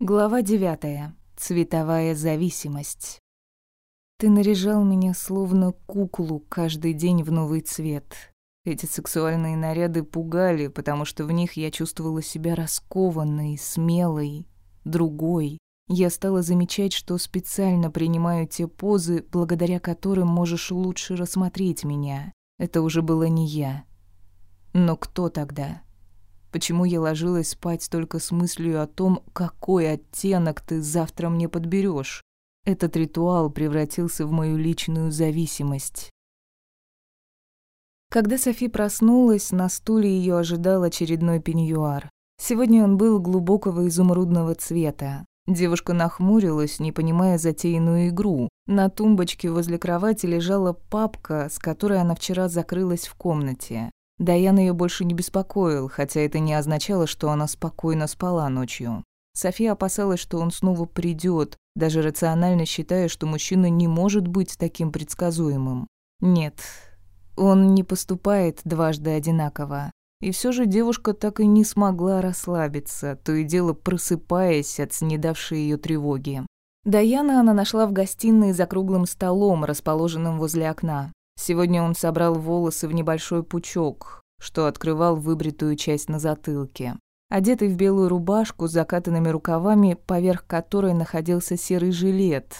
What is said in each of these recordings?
Глава девятая. Цветовая зависимость. Ты наряжал меня словно куклу каждый день в новый цвет. Эти сексуальные наряды пугали, потому что в них я чувствовала себя раскованной, смелой, другой. Я стала замечать, что специально принимаю те позы, благодаря которым можешь лучше рассмотреть меня. Это уже было не я. Но кто тогда? Почему я ложилась спать только с мыслью о том, какой оттенок ты завтра мне подберешь? Этот ритуал превратился в мою личную зависимость. Когда Софи проснулась, на стуле ее ожидал очередной пеньюар. Сегодня он был глубокого изумрудного цвета. Девушка нахмурилась, не понимая затеянную игру. На тумбочке возле кровати лежала папка, с которой она вчера закрылась в комнате. Даян ее больше не беспокоил, хотя это не означало, что она спокойно спала ночью. София опасалась, что он снова придет, даже рационально считая, что мужчина не может быть таким предсказуемым. Нет, он не поступает дважды одинаково. И все же девушка так и не смогла расслабиться, то и дело просыпаясь от снедавшей ее тревоги. Даяна она нашла в гостиной за круглым столом, расположенным возле окна. Сегодня он собрал волосы в небольшой пучок, что открывал выбритую часть на затылке. Одетый в белую рубашку с закатанными рукавами, поверх которой находился серый жилет.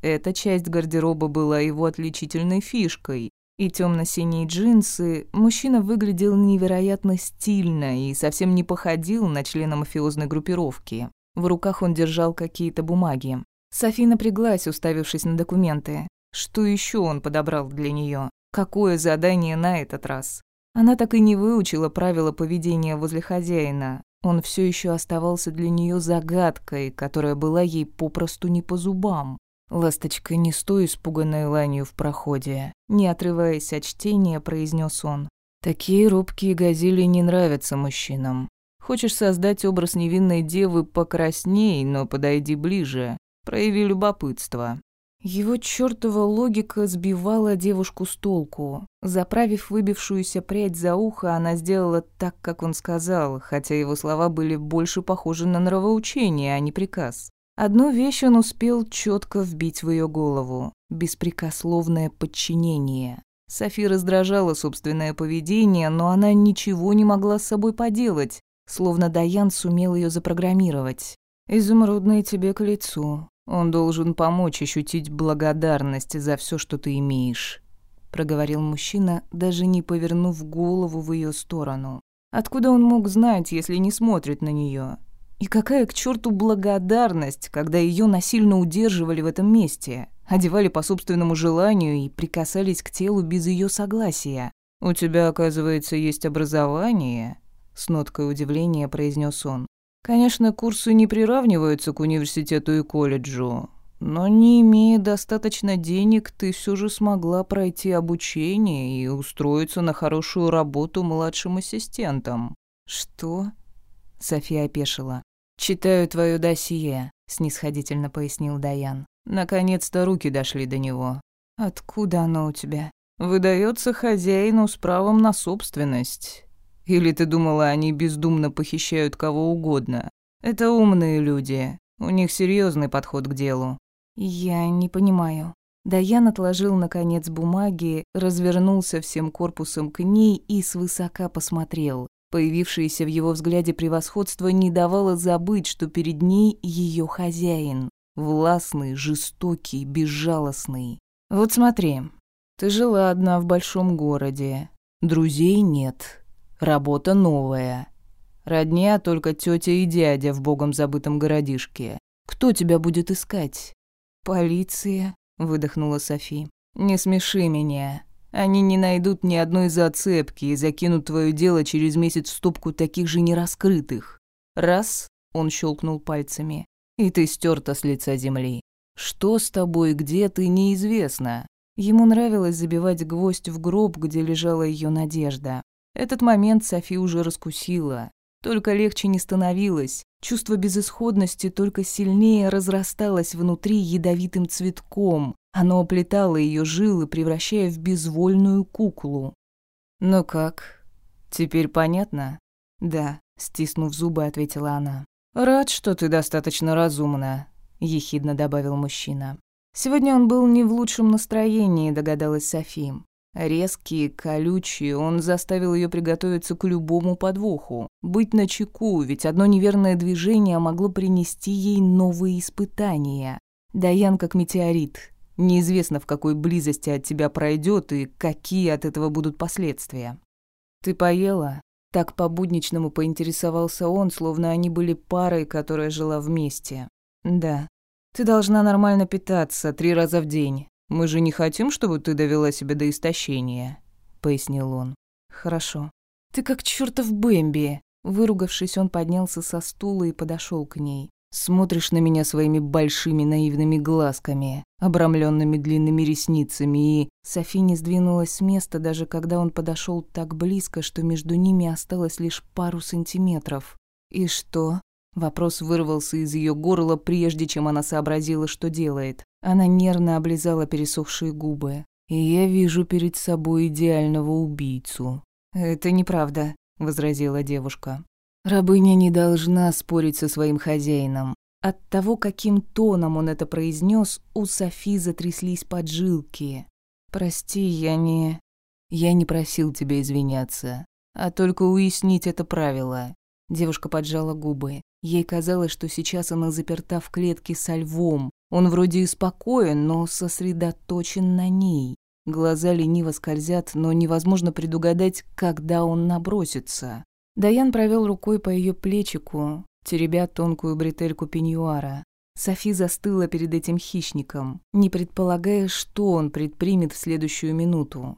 Эта часть гардероба была его отличительной фишкой. И темно-синие джинсы, мужчина выглядел невероятно стильно и совсем не походил на члена мафиозной группировки. В руках он держал какие-то бумаги. Софи напряглась, уставившись на документы. Что еще он подобрал для нее? Какое задание на этот раз? Она так и не выучила правила поведения возле хозяина. Он все еще оставался для нее загадкой, которая была ей попросту не по зубам. «Ласточка, не стой испуганной ланью в проходе», не отрываясь от чтения, произнес он. «Такие робкие газели не нравятся мужчинам. Хочешь создать образ невинной девы покрасней, но подойди ближе. Прояви любопытство. Его чёртова логика сбивала девушку с толку. Заправив выбившуюся прядь за ухо, она сделала так, как он сказал, хотя его слова были больше похожи на нравоучение, а не приказ. Одну вещь он успел четко вбить в ее голову – беспрекословное подчинение. Софи раздражала собственное поведение, но она ничего не могла с собой поделать, словно Даян сумел ее запрограммировать. «Изумрудное тебе к лицу. Он должен помочь ощутить благодарность за все, что ты имеешь», — проговорил мужчина, даже не повернув голову в ее сторону. Откуда он мог знать, если не смотрит на нее? И какая к черту благодарность, когда ее насильно удерживали в этом месте, одевали по собственному желанию и прикасались к телу без ее согласия? «У тебя, оказывается, есть образование?» С ноткой удивления произнес он. Конечно, курсы не приравниваются к университету и колледжу, но не имея достаточно денег, ты все же смогла пройти обучение и устроиться на хорошую работу младшим ассистентом. Что? София опешила. Читаю твое досье, снисходительно пояснил Даян. Наконец-то руки дошли до него. Откуда оно у тебя? Выдается хозяину с правом на собственность. Или ты думала, они бездумно похищают кого угодно? Это умные люди. У них серьезный подход к делу. Я не понимаю. Даян отложил, наконец, бумаги, развернулся всем корпусом к ней и свысока посмотрел. Появившееся в его взгляде превосходство не давало забыть, что перед ней ее хозяин. Властный, жестокий, безжалостный. Вот смотри, ты жила одна в большом городе. Друзей нет, Работа новая. Родня только тетя и дядя в богом забытом городишке. Кто тебя будет искать? Полиция, выдохнула Софи. Не смеши меня. Они не найдут ни одной зацепки и закинут твое дело через месяц в стопку таких же нераскрытых. Раз, он щелкнул пальцами, и ты стерта с лица земли. Что с тобой, где ты, неизвестно. Ему нравилось забивать гвоздь в гроб, где лежала ее надежда. Этот момент Софи уже раскусила. Только легче не становилось. Чувство безысходности только сильнее разрасталось внутри ядовитым цветком. Оно оплетало ее жилы, превращая в безвольную куклу. «Ну как? Теперь понятно?» «Да», — стиснув зубы, ответила она. «Рад, что ты достаточно разумна», — ехидно добавил мужчина. Сегодня он был не в лучшем настроении, догадалась Софи. Резкий, колючий, он заставил ее приготовиться к любому подвоху. Быть начеку, ведь одно неверное движение могло принести ей новые испытания. Даян как метеорит. Неизвестно, в какой близости от тебя пройдет и какие от этого будут последствия. «Ты поела?» Так по-будничному поинтересовался он, словно они были парой, которая жила вместе. «Да. Ты должна нормально питаться три раза в день. Мы же не хотим, чтобы ты довела себя до истощения», — пояснил он. «Хорошо. Ты как чертов Бэмби». Выругавшись, он поднялся со стула и подошел к ней. «Смотришь на меня своими большими наивными глазками, обрамленными длинными ресницами, и...» Софи не сдвинулась с места, даже когда он подошел так близко, что между ними осталось лишь пару сантиметров. «И что?» Вопрос вырвался из ее горла, прежде чем она сообразила, что делает. Она нервно облизала пересохшие губы. «И я вижу перед собой идеального убийцу». «Это неправда», — возразила девушка. «Рабыня не должна спорить со своим хозяином». От того, каким тоном он это произнес, у Софи затряслись поджилки. «Прости, я не...» «Я не просил тебя извиняться, а только уяснить это правило». Девушка поджала губы. Ей казалось, что сейчас она заперта в клетке со львом. Он вроде и спокоен, но сосредоточен на ней. Глаза лениво скользят, но невозможно предугадать, когда он набросится. Даян провел рукой по ее плечику, теребя тонкую бретельку пеньюара. Софи застыла перед этим хищником, не предполагая, что он предпримет в следующую минуту.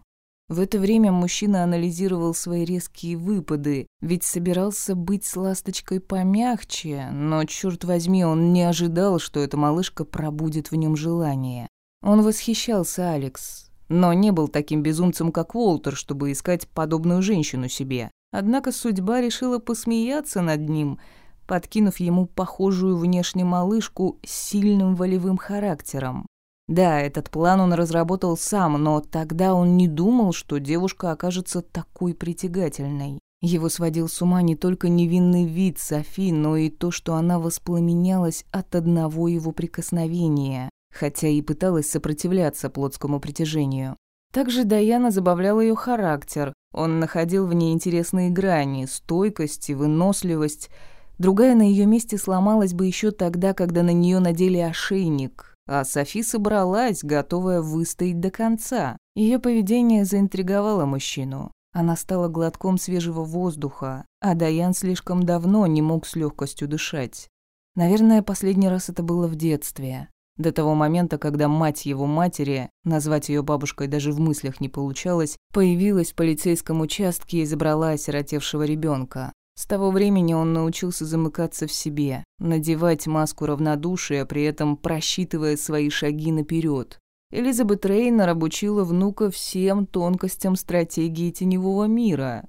В это время мужчина анализировал свои резкие выпады, ведь собирался быть с ласточкой помягче, но, черт возьми, он не ожидал, что эта малышка пробудет в нем желание. Он восхищался Алекс, но не был таким безумцем, как Уолтер, чтобы искать подобную женщину себе. Однако судьба решила посмеяться над ним, подкинув ему похожую внешне малышку с сильным волевым характером. Да, этот план он разработал сам, но тогда он не думал, что девушка окажется такой притягательной. Его сводил с ума не только невинный вид Софи, но и то, что она воспламенялась от одного его прикосновения, хотя и пыталась сопротивляться плотскому притяжению. Также Даяна забавлял ее характер. Он находил в ней интересные грани, стойкость и выносливость. Другая на ее месте сломалась бы еще тогда, когда на нее надели ошейник, а Софи собралась, готовая выстоять до конца. Ее поведение заинтриговало мужчину. Она стала глотком свежего воздуха, а Даян слишком давно не мог с легкостью дышать. Наверное, последний раз это было в детстве. До того момента, когда мать его матери, назвать ее бабушкой даже в мыслях не получалось, появилась в полицейском участке и забрала осиротевшего ребенка. С того времени он научился замыкаться в себе, надевать маску равнодушия, при этом просчитывая свои шаги наперед. Элизабет Рейнер обучила внука всем тонкостям стратегии теневого мира,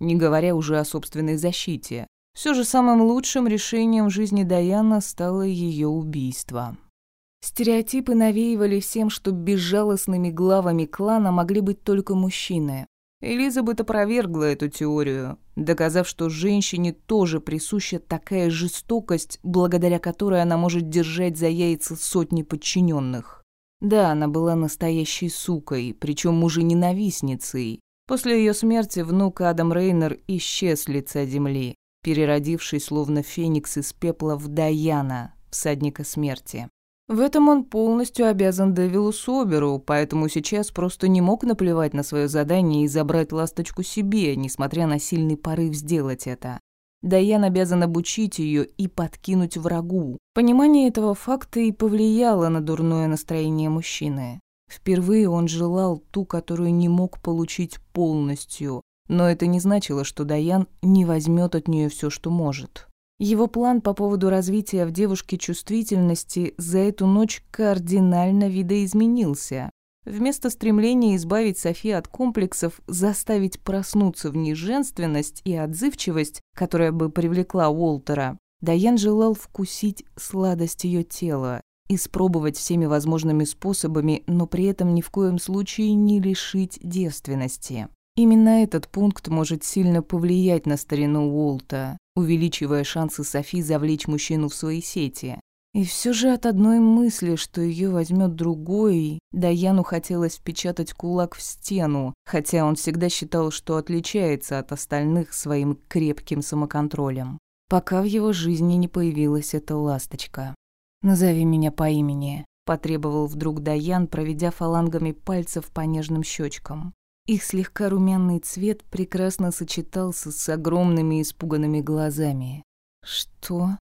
не говоря уже о собственной защите. Все же самым лучшим решением в жизни Даяна стало ее убийство. Стереотипы навеивали всем, что безжалостными главами клана могли быть только мужчины. Элизабет опровергла эту теорию, доказав, что женщине тоже присуща такая жестокость, благодаря которой она может держать за яйца сотни подчиненных. Да, она была настоящей сукой, причем мужененавистницей. После ее смерти внук Адам Рейнер исчез с лица земли, переродившись словно феникс из пепла в Даяна, всадника смерти. В этом он полностью обязан Дэвилу Соберу, поэтому сейчас просто не мог наплевать на свое задание и забрать ласточку себе, несмотря на сильный порыв сделать это. Даян обязан обучить ее и подкинуть врагу. Понимание этого факта и повлияло на дурное настроение мужчины. Впервые он желал ту, которую не мог получить полностью, но это не значило, что Даян не возьмет от нее все, что может. Его план по поводу развития в девушке чувствительности за эту ночь кардинально видоизменился. Вместо стремления избавить Софи от комплексов, заставить проснуться в ней женственность и отзывчивость, которая бы привлекла Уолтера, Даян желал вкусить сладость ее тела, испробовать всеми возможными способами, но при этом ни в коем случае не лишить девственности. Именно этот пункт может сильно повлиять на старину Уолта, увеличивая шансы Софи завлечь мужчину в свои сети. И все же от одной мысли, что ее возьмет другой, Даяну хотелось впечатать кулак в стену, хотя он всегда считал, что отличается от остальных своим крепким самоконтролем. Пока в его жизни не появилась эта ласточка. «Назови меня по имени», — потребовал вдруг Даян, проведя фалангами пальцев по нежным щечкам. Их слегка румяный цвет прекрасно сочетался с огромными испуганными глазами. «Что?»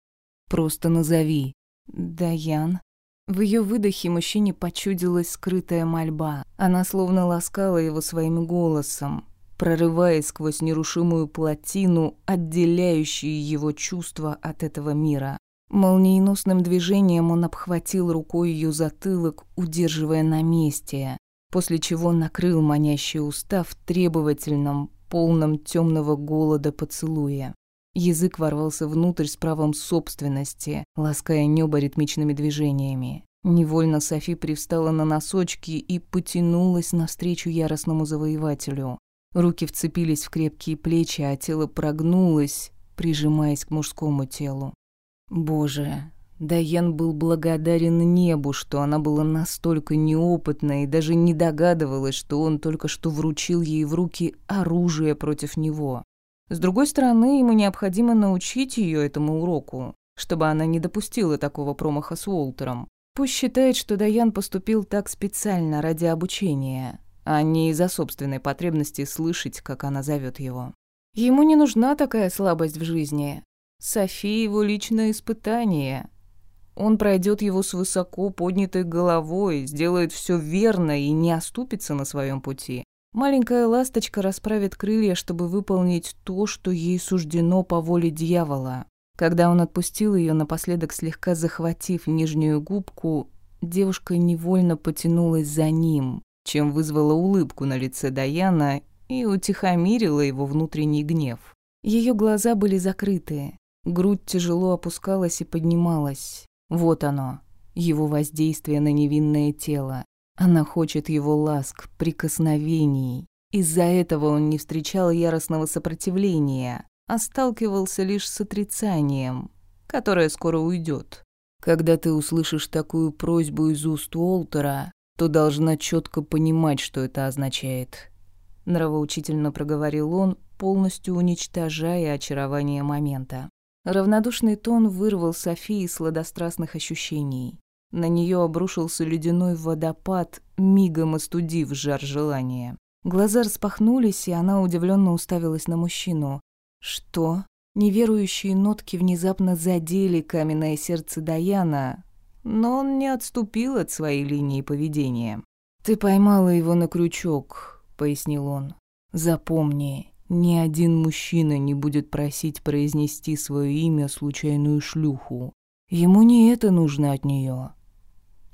«Просто назови», «Даян». В ее выдохе мужчине почудилась скрытая мольба. Она словно ласкала его своим голосом, прорываясь сквозь нерушимую плотину, отделяющую его чувства от этого мира. Молниеносным движением он обхватил рукой ее затылок, удерживая на месте, после чего накрыл манящий уста в требовательном, полном темного голода поцелуя. Язык ворвался внутрь с правом собственности, лаская небо ритмичными движениями. Невольно Софи привстала на носочки и потянулась навстречу яростному завоевателю. Руки вцепились в крепкие плечи, а тело прогнулось, прижимаясь к мужскому телу. Боже, Дайен был благодарен небу, что она была настолько неопытна и даже не догадывалась, что он только что вручил ей в руки оружие против него. С другой стороны, ему необходимо научить ее этому уроку, чтобы она не допустила такого промаха с Уолтером. Пусть считает, что Даян поступил так специально ради обучения, а не из-за собственной потребности слышать, как она зовет его. Ему не нужна такая слабость в жизни. Софи его личное испытание. Он пройдет его с высоко поднятой головой, сделает все верно и не оступится на своем пути. Маленькая ласточка расправит крылья, чтобы выполнить то, что ей суждено по воле дьявола. Когда он отпустил ее, напоследок слегка захватив нижнюю губку, девушка невольно потянулась за ним, чем вызвала улыбку на лице Даяна и утихомирила его внутренний гнев. Ее глаза были закрыты, грудь тяжело опускалась и поднималась. Вот оно, его воздействие на невинное тело. Она хочет его ласк, прикосновений. Из-за этого он не встречал яростного сопротивления, а сталкивался лишь с отрицанием, которое скоро уйдет. Когда ты услышишь такую просьбу из уст Уолтера, то должна четко понимать, что это означает. Нравоучительно проговорил он, полностью уничтожая очарование момента. Равнодушный тон вырвал Софии сладострастных ощущений. На нее обрушился ледяной водопад, мигом остудив жар желания. Глаза распахнулись, и она удивленно уставилась на мужчину. «Что?» Неверующие нотки внезапно задели каменное сердце Даяна, но он не отступил от своей линии поведения. «Ты поймала его на крючок», — пояснил он. «Запомни, ни один мужчина не будет просить произнести свое имя случайную шлюху. Ему не это нужно от нее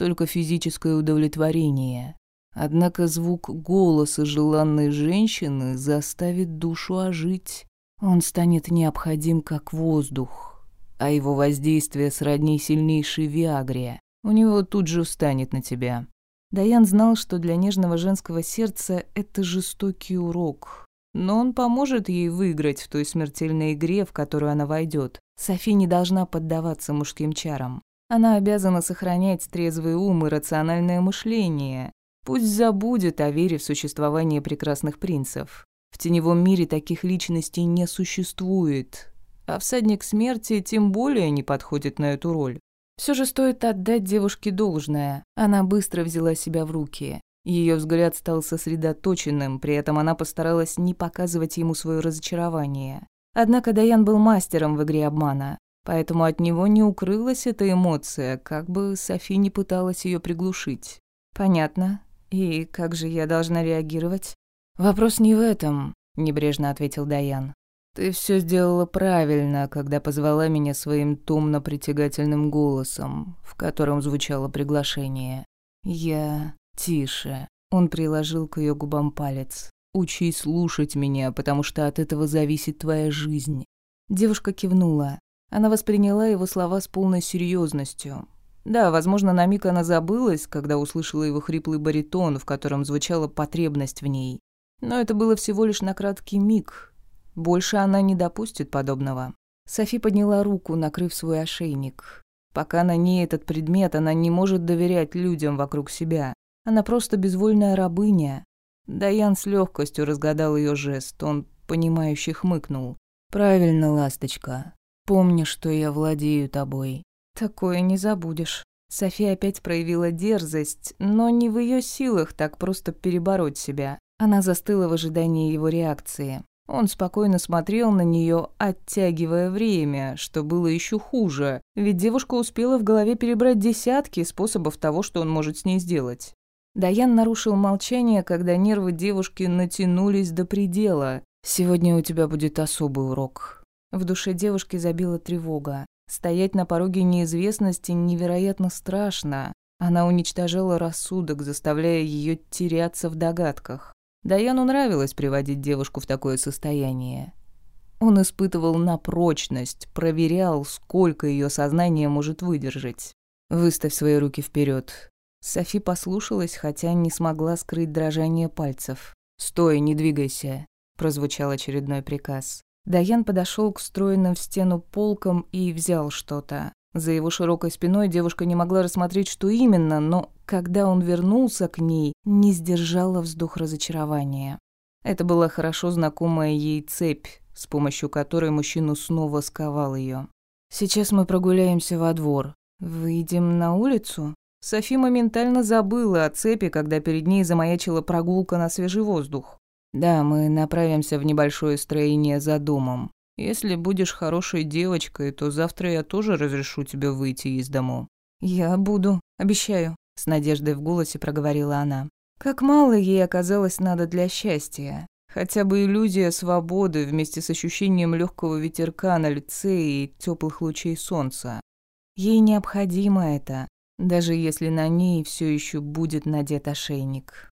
только физическое удовлетворение. Однако звук голоса желанной женщины заставит душу ожить. Он станет необходим как воздух, а его воздействие сродни сильнейшей виагре. У него тут же встанет на тебя. Даян знал, что для нежного женского сердца это жестокий урок. Но он поможет ей выиграть в той смертельной игре, в которую она войдет. Софи не должна поддаваться мужским чарам. Она обязана сохранять трезвый ум и рациональное мышление. Пусть забудет о вере в существование прекрасных принцев. В теневом мире таких личностей не существует. А всадник смерти тем более не подходит на эту роль. Все же стоит отдать девушке должное. Она быстро взяла себя в руки. Ее взгляд стал сосредоточенным, при этом она постаралась не показывать ему свое разочарование. Однако Даян был мастером в игре обмана. Поэтому от него не укрылась эта эмоция, как бы Софи не пыталась ее приглушить. «Понятно. И как же я должна реагировать?» «Вопрос не в этом», — небрежно ответил Даян. «Ты все сделала правильно, когда позвала меня своим томно-притягательным голосом, в котором звучало приглашение. Я... Тише». Он приложил к ее губам палец. «Учись слушать меня, потому что от этого зависит твоя жизнь». Девушка кивнула. Она восприняла его слова с полной серьезностью. Да, возможно, на миг она забылась, когда услышала его хриплый баритон, в котором звучала потребность в ней. Но это было всего лишь на краткий миг. Больше она не допустит подобного. Софи подняла руку, накрыв свой ошейник. Пока на ней этот предмет, она не может доверять людям вокруг себя. Она просто безвольная рабыня. Даян с легкостью разгадал ее жест. Он, понимающе хмыкнул. «Правильно, ласточка. Помни, что я владею тобой». «Такое не забудешь». София опять проявила дерзость, но не в ее силах так просто перебороть себя. Она застыла в ожидании его реакции. Он спокойно смотрел на нее, оттягивая время, что было еще хуже, ведь девушка успела в голове перебрать десятки способов того, что он может с ней сделать. Даян нарушил молчание, когда нервы девушки натянулись до предела. «Сегодня у тебя будет особый урок». В душе девушки забила тревога. Стоять на пороге неизвестности невероятно страшно. Она уничтожала рассудок, заставляя ее теряться в догадках. Даяну нравилось приводить девушку в такое состояние. Он испытывал на прочность, проверял, сколько ее сознание может выдержать. «Выставь свои руки вперед. Софи послушалась, хотя не смогла скрыть дрожание пальцев. «Стой, не двигайся», — прозвучал очередной приказ. Даян подошел к встроенным в стену полкам и взял что-то. За его широкой спиной девушка не могла рассмотреть, что именно, но когда он вернулся к ней, не сдержала вздох разочарования. Это была хорошо знакомая ей цепь, с помощью которой мужчину снова сковал ее. «Сейчас мы прогуляемся во двор. Выйдем на улицу?» Софи моментально забыла о цепи, когда перед ней замаячила прогулка на свежий воздух. «Да, мы направимся в небольшое строение за домом. Если будешь хорошей девочкой, то завтра я тоже разрешу тебе выйти из дому». «Я буду, обещаю», — с надеждой в голосе проговорила она. Как мало ей оказалось надо для счастья. Хотя бы иллюзия свободы вместе с ощущением легкого ветерка на лице и теплых лучей солнца. Ей необходимо это, даже если на ней все еще будет надет ошейник.